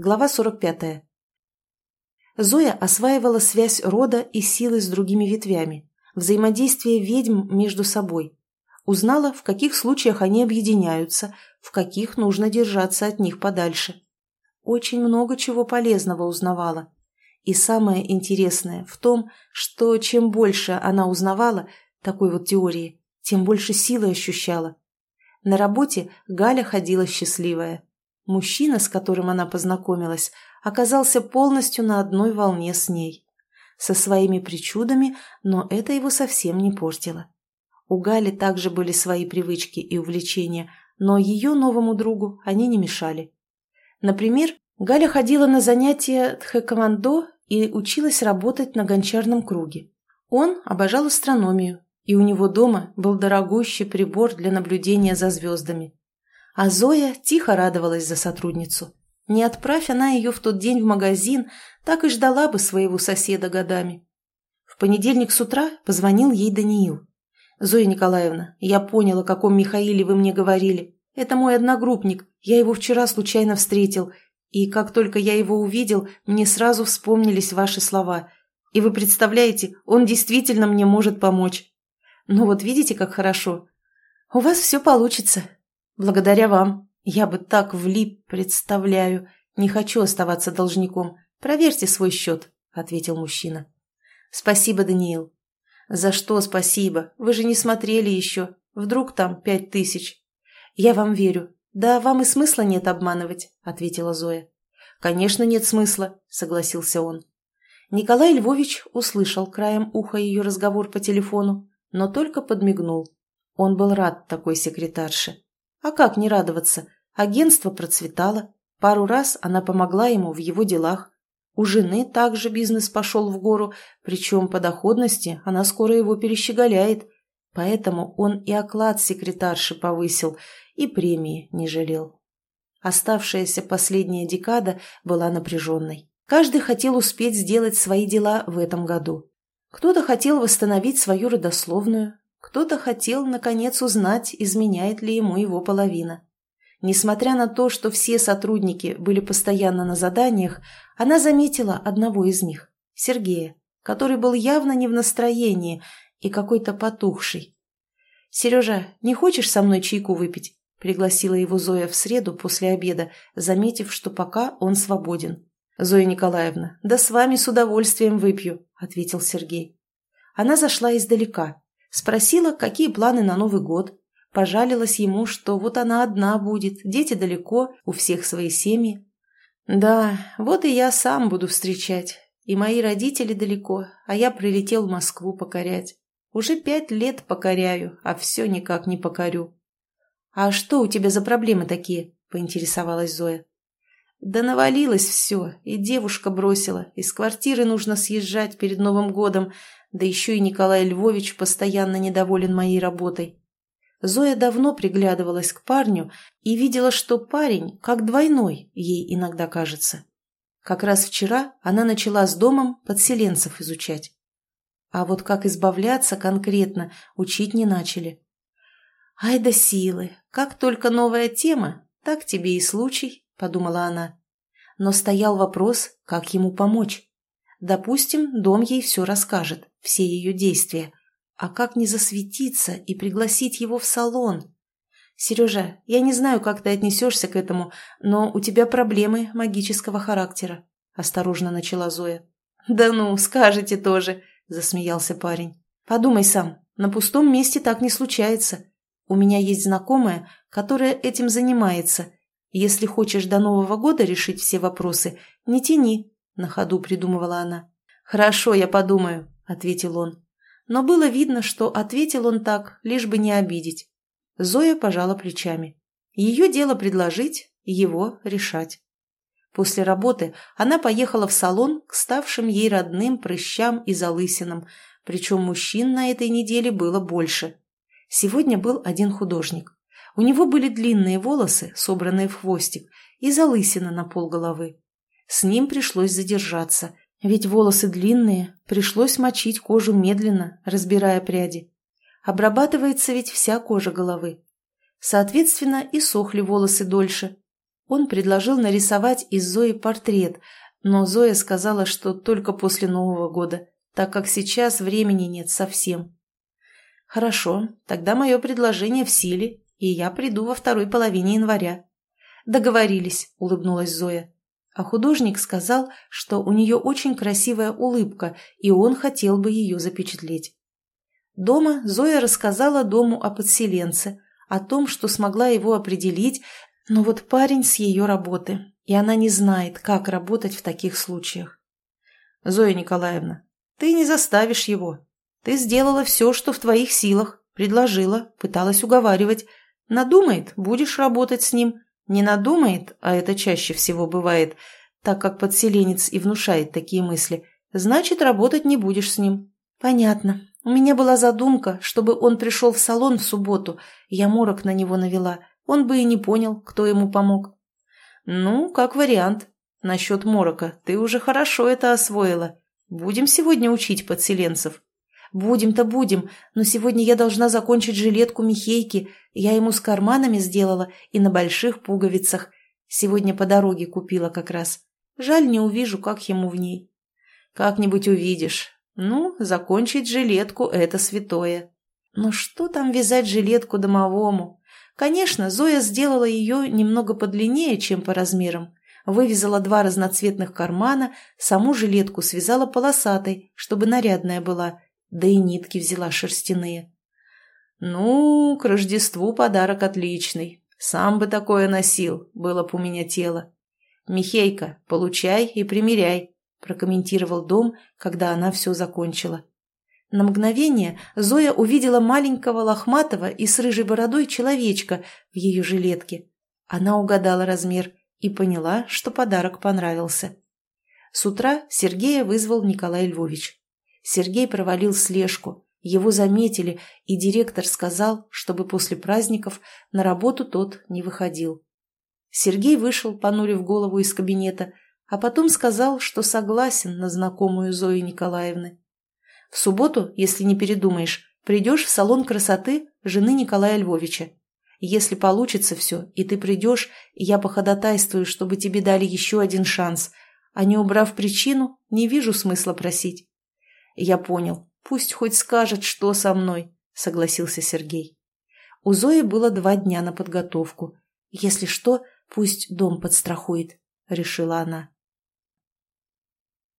Глава 45. Зоя осваивала связь рода и силы с другими ветвями, взаимодействие ведьм между собой. Узнала, в каких случаях они объединяются, в каких нужно держаться от них подальше. Очень много чего полезного узнавала. И самое интересное в том, что чем больше она узнавала такой вот теории, тем больше силы ощущала. На работе Галя ходила счастливая. Мужчина, с которым она познакомилась, оказался полностью на одной волне с ней. Со своими причудами, но это его совсем не портило. У Гали также были свои привычки и увлечения, но ее новому другу они не мешали. Например, Галя ходила на занятия тхэквондо и училась работать на гончарном круге. Он обожал астрономию, и у него дома был дорогущий прибор для наблюдения за звездами. А Зоя тихо радовалась за сотрудницу. Не отправь она ее в тот день в магазин, так и ждала бы своего соседа годами. В понедельник с утра позвонил ей Даниил. «Зоя Николаевна, я понял, о каком Михаиле вы мне говорили. Это мой одногруппник, я его вчера случайно встретил, и как только я его увидел, мне сразу вспомнились ваши слова. И вы представляете, он действительно мне может помочь. Ну вот видите, как хорошо. У вас все получится. Благодаря вам. Я бы так влип, представляю. Не хочу оставаться должником. Проверьте свой счет, ответил мужчина. Спасибо, Даниил. За что спасибо? Вы же не смотрели еще. Вдруг там пять тысяч. Я вам верю. «Да вам и смысла нет обманывать», — ответила Зоя. «Конечно, нет смысла», — согласился он. Николай Львович услышал краем уха ее разговор по телефону, но только подмигнул. Он был рад такой секретарше. А как не радоваться? Агентство процветало. Пару раз она помогла ему в его делах. У жены также бизнес пошел в гору, причем по доходности она скоро его перещеголяет. Поэтому он и оклад секретарши повысил, и премии не жалел. Оставшаяся последняя декада была напряженной. Каждый хотел успеть сделать свои дела в этом году. Кто-то хотел восстановить свою родословную, кто-то хотел, наконец, узнать, изменяет ли ему его половина. Несмотря на то, что все сотрудники были постоянно на заданиях, она заметила одного из них, Сергея, который был явно не в настроении и какой-то потухший. «Сережа, не хочешь со мной чайку выпить?» Пригласила его Зоя в среду после обеда, заметив, что пока он свободен. «Зоя Николаевна, да с вами с удовольствием выпью», — ответил Сергей. Она зашла издалека, спросила, какие планы на Новый год, пожалилась ему, что вот она одна будет, дети далеко, у всех свои семьи. «Да, вот и я сам буду встречать, и мои родители далеко, а я прилетел в Москву покорять. Уже пять лет покоряю, а все никак не покорю», «А что у тебя за проблемы такие?» – поинтересовалась Зоя. «Да навалилось все, и девушка бросила. Из квартиры нужно съезжать перед Новым годом, да еще и Николай Львович постоянно недоволен моей работой». Зоя давно приглядывалась к парню и видела, что парень как двойной, ей иногда кажется. Как раз вчера она начала с домом подселенцев изучать. А вот как избавляться конкретно учить не начали. «Ай да силы! Как только новая тема, так тебе и случай», — подумала она. Но стоял вопрос, как ему помочь. Допустим, дом ей все расскажет, все ее действия. А как не засветиться и пригласить его в салон? «Сережа, я не знаю, как ты отнесешься к этому, но у тебя проблемы магического характера», — осторожно начала Зоя. «Да ну, скажете тоже», — засмеялся парень. «Подумай сам, на пустом месте так не случается. У меня есть знакомая, которая этим занимается. Если хочешь до Нового года решить все вопросы, не тяни, — на ходу придумывала она. «Хорошо, я подумаю», — ответил он. Но было видно, что ответил он так, лишь бы не обидеть. Зоя пожала плечами. Ее дело предложить, его решать. После работы она поехала в салон к ставшим ей родным прыщам и залысинам, причем мужчин на этой неделе было больше. Сегодня был один художник. У него были длинные волосы, собранные в хвостик, и залысина на пол головы. С ним пришлось задержаться, ведь волосы длинные, пришлось мочить кожу медленно, разбирая пряди. Обрабатывается ведь вся кожа головы. Соответственно, и сохли волосы дольше. Он предложил нарисовать из Зои портрет, но Зоя сказала, что только после Нового года, так как сейчас времени нет совсем. «Хорошо, тогда мое предложение в силе, и я приду во второй половине января». «Договорились», — улыбнулась Зоя. А художник сказал, что у нее очень красивая улыбка, и он хотел бы ее запечатлеть. Дома Зоя рассказала дому о подселенце, о том, что смогла его определить, но вот парень с ее работы, и она не знает, как работать в таких случаях. «Зоя Николаевна, ты не заставишь его. Ты сделала все, что в твоих силах, предложила, пыталась уговаривать. Надумает, будешь работать с ним. Не надумает, а это чаще всего бывает, так как подселенец и внушает такие мысли, значит, работать не будешь с ним. Понятно. У меня была задумка, чтобы он пришел в салон в субботу, я морок на него навела. Он бы и не понял, кто ему помог. Ну, как вариант. Насчет морока ты уже хорошо это освоила. Будем сегодня учить подселенцев. Будем-то будем, но сегодня я должна закончить жилетку Михейки. Я ему с карманами сделала и на больших пуговицах. Сегодня по дороге купила как раз. Жаль, не увижу, как ему в ней. Как-нибудь увидишь. Ну, закончить жилетку – это святое. Но что там вязать жилетку домовому? Конечно, Зоя сделала ее немного подлиннее, чем по размерам. Вывязала два разноцветных кармана, саму жилетку связала полосатой, чтобы нарядная была, да и нитки взяла шерстяные. «Ну, к Рождеству подарок отличный. Сам бы такое носил, было б у меня тело. Михейка, получай и примеряй», – прокомментировал дом, когда она все закончила. На мгновение Зоя увидела маленького лохматого и с рыжей бородой человечка в ее жилетке. Она угадала размер и поняла, что подарок понравился. С утра Сергея вызвал Николай Львович. Сергей провалил слежку, его заметили, и директор сказал, чтобы после праздников на работу тот не выходил. Сергей вышел, понурив голову из кабинета, а потом сказал, что согласен на знакомую Зои Николаевны. В субботу, если не передумаешь, придешь в салон красоты жены Николая Львовича. Если получится все, и ты придешь, я походатайствую, чтобы тебе дали еще один шанс, а не убрав причину, не вижу смысла просить. Я понял. Пусть хоть скажет, что со мной, согласился Сергей. У Зои было два дня на подготовку. Если что, пусть дом подстрахует, решила она.